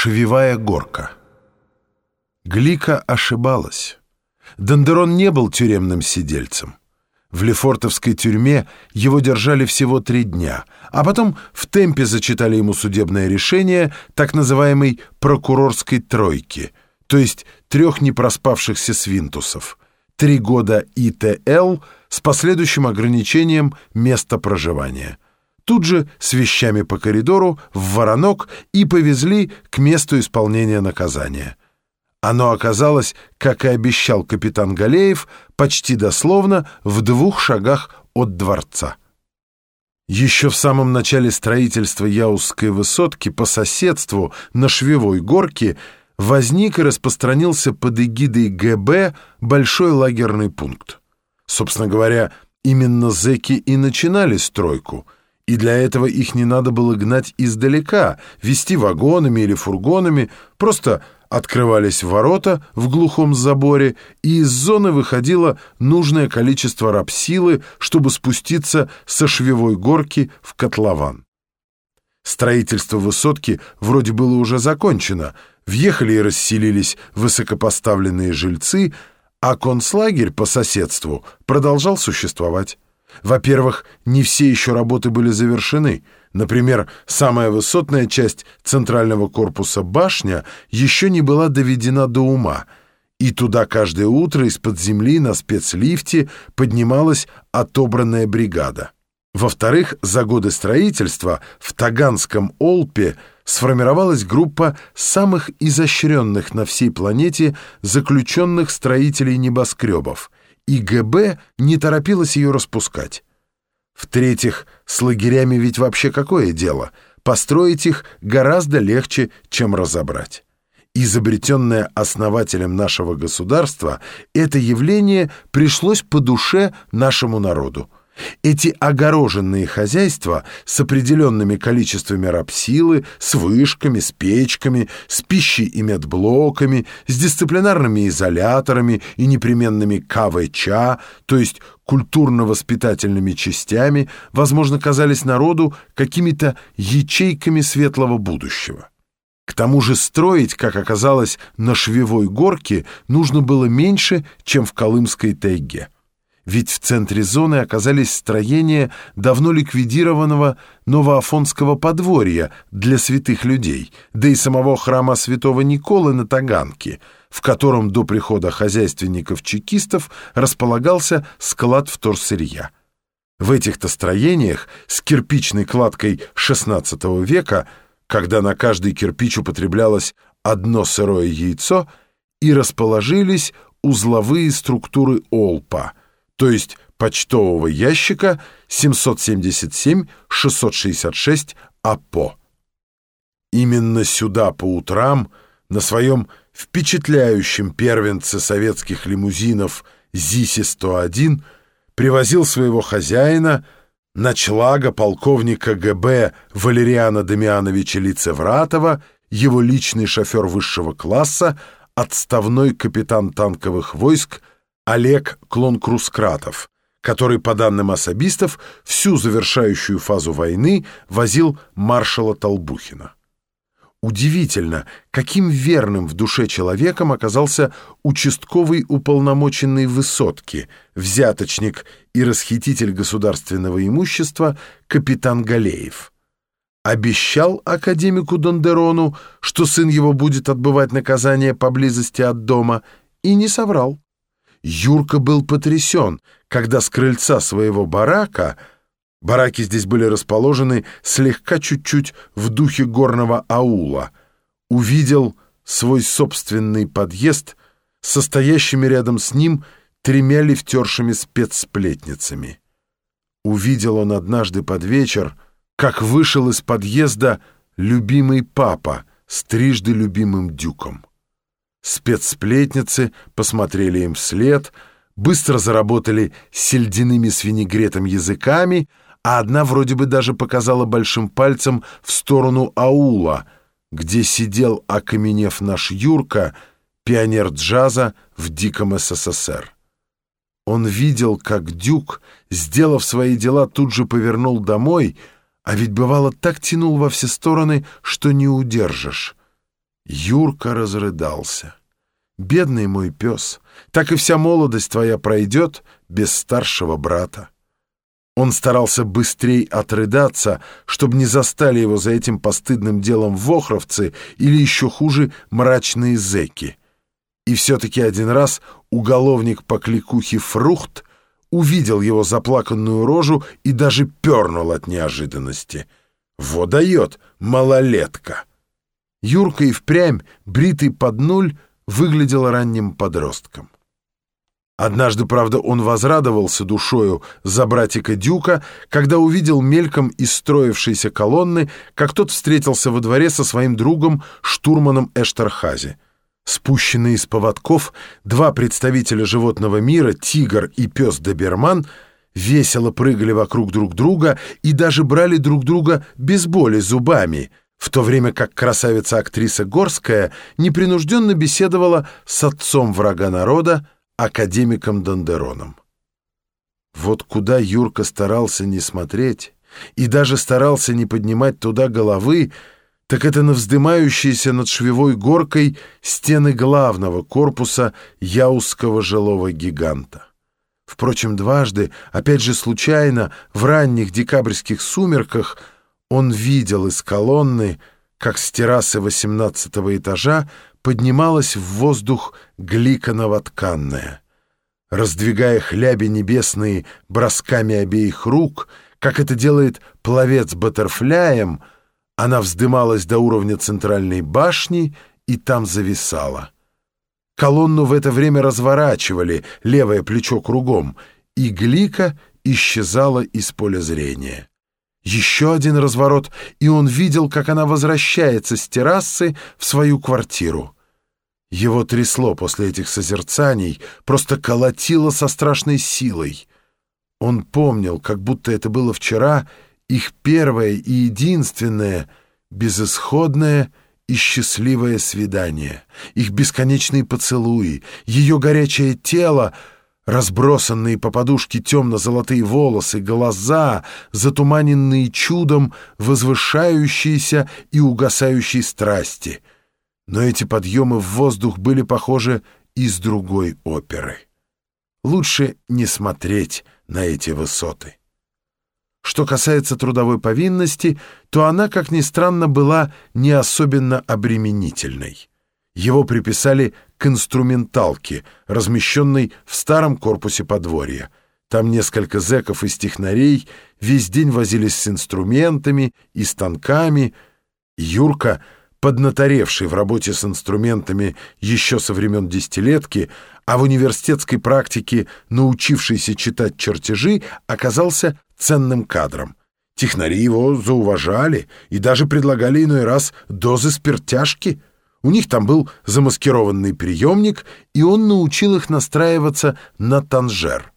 Швевая горка. Глика ошибалась. Дондерон не был тюремным сидельцем. В Лефортовской тюрьме его держали всего три дня, а потом в темпе зачитали ему судебное решение так называемой «прокурорской тройки», то есть трех непроспавшихся свинтусов, три года ИТЛ с последующим ограничением места проживания. Тут же с вещами по коридору в воронок и повезли к месту исполнения наказания. Оно оказалось, как и обещал капитан Галеев, почти дословно в двух шагах от дворца. Еще в самом начале строительства Яузской высотки по соседству на Швевой горке возник и распространился под эгидой ГБ большой лагерный пункт. Собственно говоря, именно зэки и начинали стройку, и для этого их не надо было гнать издалека, вести вагонами или фургонами, просто открывались ворота в глухом заборе, и из зоны выходило нужное количество рабсилы, чтобы спуститься со швевой горки в котлован. Строительство высотки вроде было уже закончено, въехали и расселились высокопоставленные жильцы, а концлагерь по соседству продолжал существовать. Во-первых, не все еще работы были завершены — Например, самая высотная часть центрального корпуса башня еще не была доведена до ума, и туда каждое утро из-под земли на спецлифте поднималась отобранная бригада. Во-вторых, за годы строительства в Таганском Олпе сформировалась группа самых изощренных на всей планете заключенных строителей небоскребов, и ГБ не торопилась ее распускать. В-третьих, с лагерями ведь вообще какое дело? Построить их гораздо легче, чем разобрать. Изобретенное основателем нашего государства, это явление пришлось по душе нашему народу. Эти огороженные хозяйства с определенными количествами рабсилы, с вышками, с печками, с пищей и медблоками, с дисциплинарными изоляторами и непременными КВЧ, то есть культурно-воспитательными частями, возможно, казались народу какими-то ячейками светлого будущего. К тому же строить, как оказалось, на швевой горке нужно было меньше, чем в Колымской тайге ведь в центре зоны оказались строения давно ликвидированного Новоафонского подворья для святых людей, да и самого храма святого Николы на Таганке, в котором до прихода хозяйственников-чекистов располагался склад вторсырья. В этих-то строениях с кирпичной кладкой XVI века, когда на каждый кирпич употреблялось одно сырое яйцо, и расположились узловые структуры Олпа — то есть почтового ящика 777-666 АПО. Именно сюда по утрам на своем впечатляющем первенце советских лимузинов ЗИСи-101 привозил своего хозяина, ночлага полковника ГБ Валериана Дамиановича Лицевратова, его личный шофер высшего класса, отставной капитан танковых войск Олег Клонкрускратов, который, по данным особистов, всю завершающую фазу войны возил маршала Толбухина. Удивительно, каким верным в душе человеком оказался участковый уполномоченный высотки, взяточник и расхититель государственного имущества капитан Галеев. Обещал академику Дондерону, что сын его будет отбывать наказание поблизости от дома, и не соврал. Юрка был потрясен, когда с крыльца своего барака бараки здесь были расположены слегка чуть-чуть в духе горного аула, увидел свой собственный подъезд состоящими рядом с ним тремя лифтершими спецсплетницами. Увидел он однажды под вечер, как вышел из подъезда любимый папа с трижды любимым дюком. Спецсплетницы посмотрели им вслед, быстро заработали сельдяными с винегретом языками, а одна вроде бы даже показала большим пальцем в сторону аула, где сидел, окаменев наш Юрка, пионер джаза в диком СССР. Он видел, как Дюк, сделав свои дела, тут же повернул домой, а ведь бывало так тянул во все стороны, что не удержишь. Юрка разрыдался. «Бедный мой пес, так и вся молодость твоя пройдет без старшего брата». Он старался быстрей отрыдаться, чтобы не застали его за этим постыдным делом вохровцы или еще хуже мрачные зэки. И все-таки один раз уголовник по кликухе Фрухт увидел его заплаканную рожу и даже пернул от неожиданности. «Во дает, малолетка!» Юрка и впрямь, бритый под нуль, выглядел ранним подростком. Однажды, правда, он возрадовался душою за братика Дюка, когда увидел мельком из строившейся колонны, как тот встретился во дворе со своим другом, штурманом Эштерхази. Спущенные из поводков, два представителя животного мира, тигр и пес Доберман, весело прыгали вокруг друг друга и даже брали друг друга без боли зубами — в то время как красавица-актриса Горская непринужденно беседовала с отцом врага народа, академиком Дондероном. Вот куда Юрка старался не смотреть и даже старался не поднимать туда головы, так это на вздымающиеся над швевой горкой стены главного корпуса Яузского жилого гиганта. Впрочем, дважды, опять же случайно, в ранних декабрьских сумерках — он видел из колонны, как с террасы восемнадцатого этажа поднималась в воздух глика новотканная. Раздвигая хляби небесные бросками обеих рук, как это делает пловец баттерфляем, она вздымалась до уровня центральной башни и там зависала. Колонну в это время разворачивали, левое плечо кругом, и глика исчезала из поля зрения. Еще один разворот, и он видел, как она возвращается с террасы в свою квартиру. Его трясло после этих созерцаний, просто колотило со страшной силой. Он помнил, как будто это было вчера, их первое и единственное, безысходное и счастливое свидание, их бесконечные поцелуи, ее горячее тело — Разбросанные по подушке темно-золотые волосы, глаза, затуманенные чудом возвышающиеся и угасающие страсти. Но эти подъемы в воздух были похожи из другой оперы. Лучше не смотреть на эти высоты. Что касается трудовой повинности, то она, как ни странно, была не особенно обременительной. Его приписали к инструменталке, размещенной в старом корпусе подворья. Там несколько зэков и стихнарей весь день возились с инструментами и станками. Юрка, поднаторевший в работе с инструментами еще со времен десятилетки, а в университетской практике научившийся читать чертежи, оказался ценным кадром. Технари его зауважали и даже предлагали иной раз дозы спиртяжки — у них там был замаскированный приемник, и он научил их настраиваться на танжер.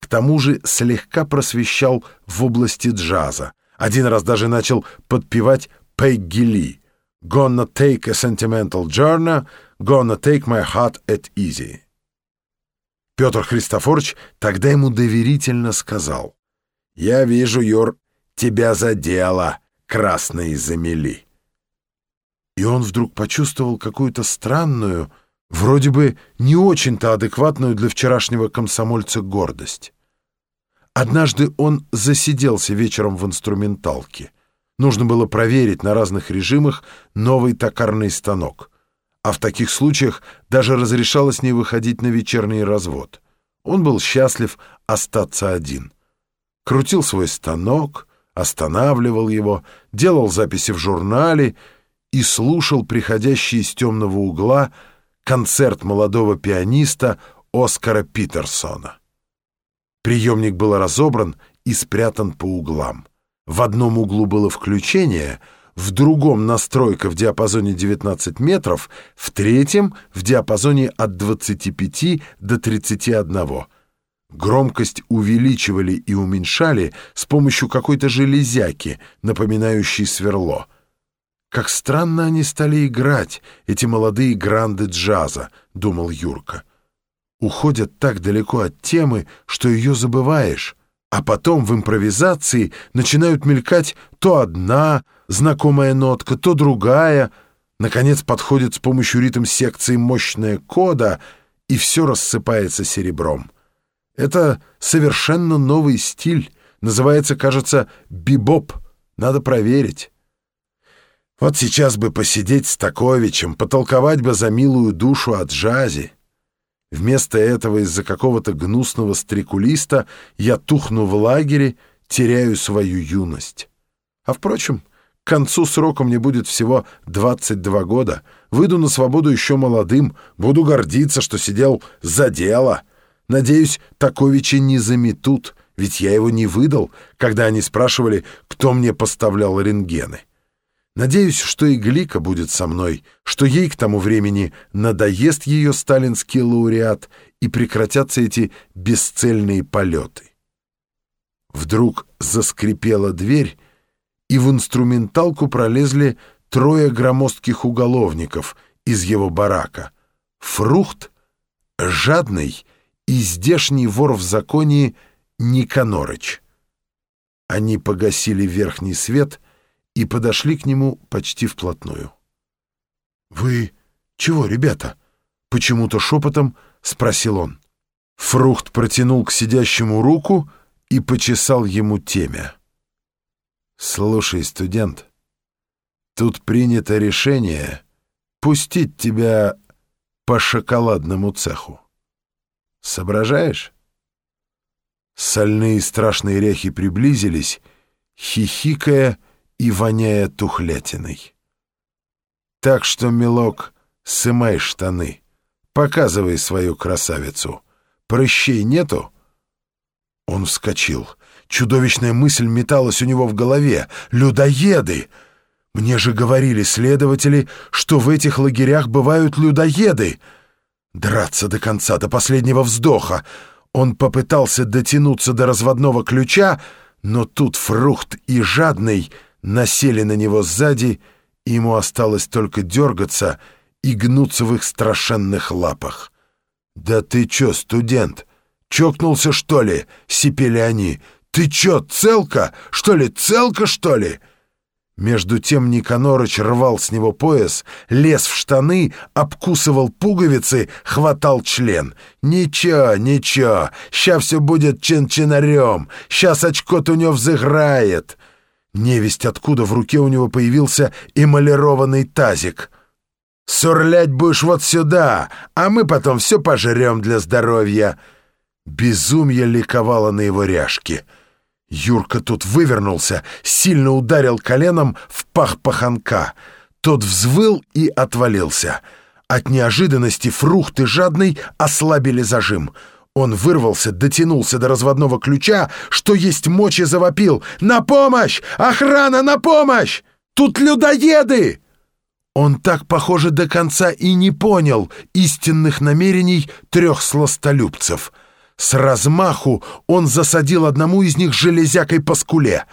К тому же слегка просвещал в области джаза. Один раз даже начал подпевать Пегги Ли. «Gonna take a sentimental journey, gonna take my heart at easy». Петр Христофорович тогда ему доверительно сказал, «Я вижу, Юр, тебя задело красные замели» и он вдруг почувствовал какую-то странную, вроде бы не очень-то адекватную для вчерашнего комсомольца гордость. Однажды он засиделся вечером в инструменталке. Нужно было проверить на разных режимах новый токарный станок. А в таких случаях даже разрешалось не выходить на вечерний развод. Он был счастлив остаться один. Крутил свой станок, останавливал его, делал записи в журнале — и слушал приходящий из темного угла концерт молодого пианиста Оскара Питерсона. Приемник был разобран и спрятан по углам. В одном углу было включение, в другом настройка в диапазоне 19 метров, в третьем — в диапазоне от 25 до 31. Громкость увеличивали и уменьшали с помощью какой-то железяки, напоминающей сверло — «Как странно они стали играть, эти молодые гранды джаза», — думал Юрка. «Уходят так далеко от темы, что ее забываешь, а потом в импровизации начинают мелькать то одна знакомая нотка, то другая, Наконец подходит с помощью ритм-секции мощная кода, и все рассыпается серебром. Это совершенно новый стиль. Называется, кажется, бибоп. Надо проверить. Вот сейчас бы посидеть с Таковичем, потолковать бы за милую душу о джазе. Вместо этого из-за какого-то гнусного стрекулиста я тухну в лагере, теряю свою юность. А впрочем, к концу срока мне будет всего 22 года. Выйду на свободу еще молодым, буду гордиться, что сидел за дело. Надеюсь, Таковича не заметут, ведь я его не выдал, когда они спрашивали, кто мне поставлял рентгены. Надеюсь, что и Глика будет со мной, что ей к тому времени надоест ее сталинский лауреат и прекратятся эти бесцельные полеты. Вдруг заскрипела дверь, и в инструменталку пролезли трое громоздких уголовников из его барака. Фрухт, жадный и здешний вор в законе Никанорыч. Они погасили верхний свет — и подошли к нему почти вплотную. «Вы чего, ребята?» — почему-то шепотом спросил он. Фрухт протянул к сидящему руку и почесал ему темя. «Слушай, студент, тут принято решение пустить тебя по шоколадному цеху. Соображаешь?» Сольные страшные рехи приблизились, хихикая и воняя тухлятиной. Так что, милок, сымай штаны, показывай свою красавицу. Прыщей нету?» Он вскочил. Чудовищная мысль металась у него в голове. «Людоеды!» Мне же говорили следователи, что в этих лагерях бывают людоеды. Драться до конца, до последнего вздоха. Он попытался дотянуться до разводного ключа, но тут фрукт и жадный — насели на него сзади, и ему осталось только дергаться и гнуться в их страшенных лапах. «Да ты чё, студент? Чокнулся, что ли?» — сипели они. «Ты чё, целка? Что ли, целка, что ли?» Между тем Никанорыч рвал с него пояс, лез в штаны, обкусывал пуговицы, хватал член. «Ничего, ничего, ща все будет чин-чинарем, щас очко-то у него взыграет!» Невесть, откуда в руке у него появился эмалированный тазик. «Сурлять будешь вот сюда, а мы потом все пожрем для здоровья!» Безумие ликовало на его ряжке. Юрка тут вывернулся, сильно ударил коленом в пах паханка. Тот взвыл и отвалился. От неожиданности фрукты жадный ослабили зажим — он вырвался, дотянулся до разводного ключа, что есть мочи завопил. «На помощь! Охрана, на помощь! Тут людоеды!» Он так, похоже, до конца и не понял истинных намерений трех сластолюбцев. С размаху он засадил одному из них железякой по скуле.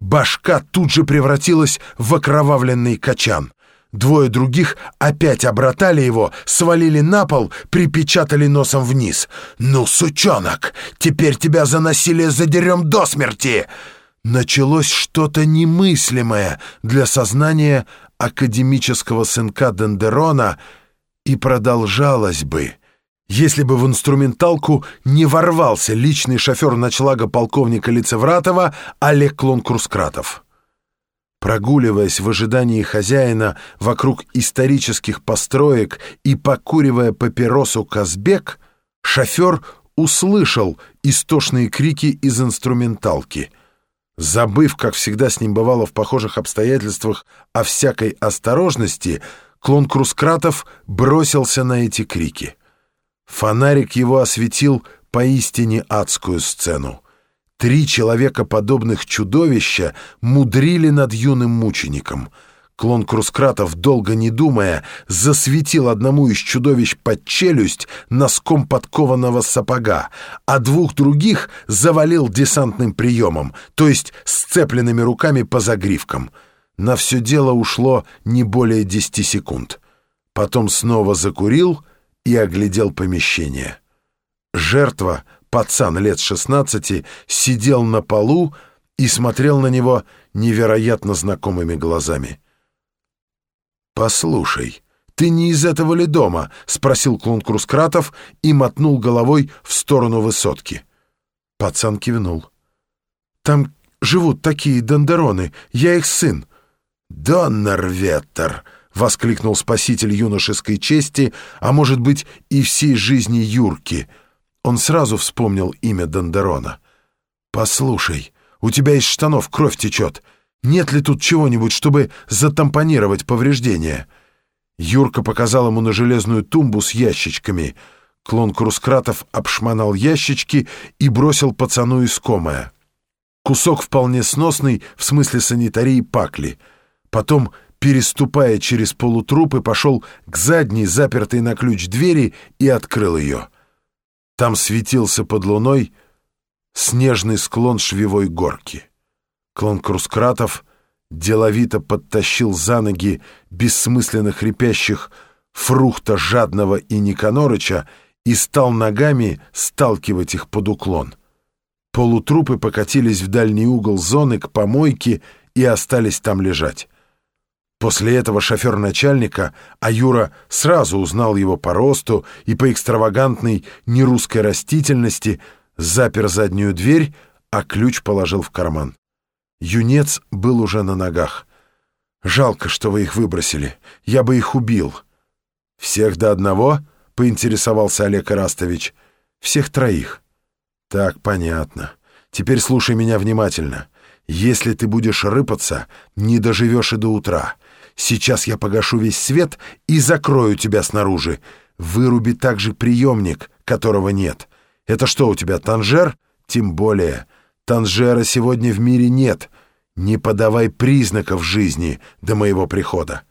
Башка тут же превратилась в окровавленный качан. Двое других опять обратали его, свалили на пол, припечатали носом вниз. «Ну, сучонок, теперь тебя за насилие задерем до смерти!» Началось что-то немыслимое для сознания академического сынка Дендерона и продолжалось бы, если бы в инструменталку не ворвался личный шофер ночлага полковника Лицевратова Олег Клонкурскратов. Прогуливаясь в ожидании хозяина вокруг исторических построек и покуривая папиросу Казбек, шофер услышал истошные крики из инструменталки. Забыв, как всегда с ним бывало в похожих обстоятельствах, о всякой осторожности, клон Крускратов бросился на эти крики. Фонарик его осветил поистине адскую сцену. Три человекоподобных чудовища мудрили над юным мучеником. Клон Крускратов, долго не думая, засветил одному из чудовищ под челюсть носком подкованного сапога, а двух других завалил десантным приемом, то есть сцепленными руками по загривкам. На все дело ушло не более десяти секунд. Потом снова закурил и оглядел помещение. Жертва — пацан лет 16 сидел на полу и смотрел на него невероятно знакомыми глазами. «Послушай, ты не из этого ли дома?» — спросил клон Крускратов и мотнул головой в сторону высотки. Пацан кивнул. «Там живут такие дондероны, я их сын». «Доннерветтер!» — воскликнул спаситель юношеской чести, а может быть и всей жизни Юрки. Он сразу вспомнил имя Дондерона. «Послушай, у тебя из штанов кровь течет. Нет ли тут чего-нибудь, чтобы затампонировать повреждения?» Юрка показал ему на железную тумбу с ящичками. Клон Крускратов обшмонал ящички и бросил пацану искомое. Кусок вполне сносный, в смысле санитарии пакли. Потом, переступая через полутрупы, пошел к задней, запертой на ключ двери и открыл ее. Там светился под луной снежный склон швевой горки. Клон Крускратов деловито подтащил за ноги бессмысленно хрипящих Фрухта Жадного и Никанорыча и стал ногами сталкивать их под уклон. Полутрупы покатились в дальний угол зоны к помойке и остались там лежать. После этого шофер начальника, а Юра сразу узнал его по росту и по экстравагантной нерусской растительности, запер заднюю дверь, а ключ положил в карман. Юнец был уже на ногах. «Жалко, что вы их выбросили. Я бы их убил». «Всех до одного?» — поинтересовался Олег Ирастович. «Всех троих». «Так, понятно. Теперь слушай меня внимательно. Если ты будешь рыпаться, не доживешь и до утра. Сейчас я погашу весь свет и закрою тебя снаружи. Выруби также приемник, которого нет. Это что у тебя, танжер? Тем более. Танжера сегодня в мире нет. Не подавай признаков жизни до моего прихода.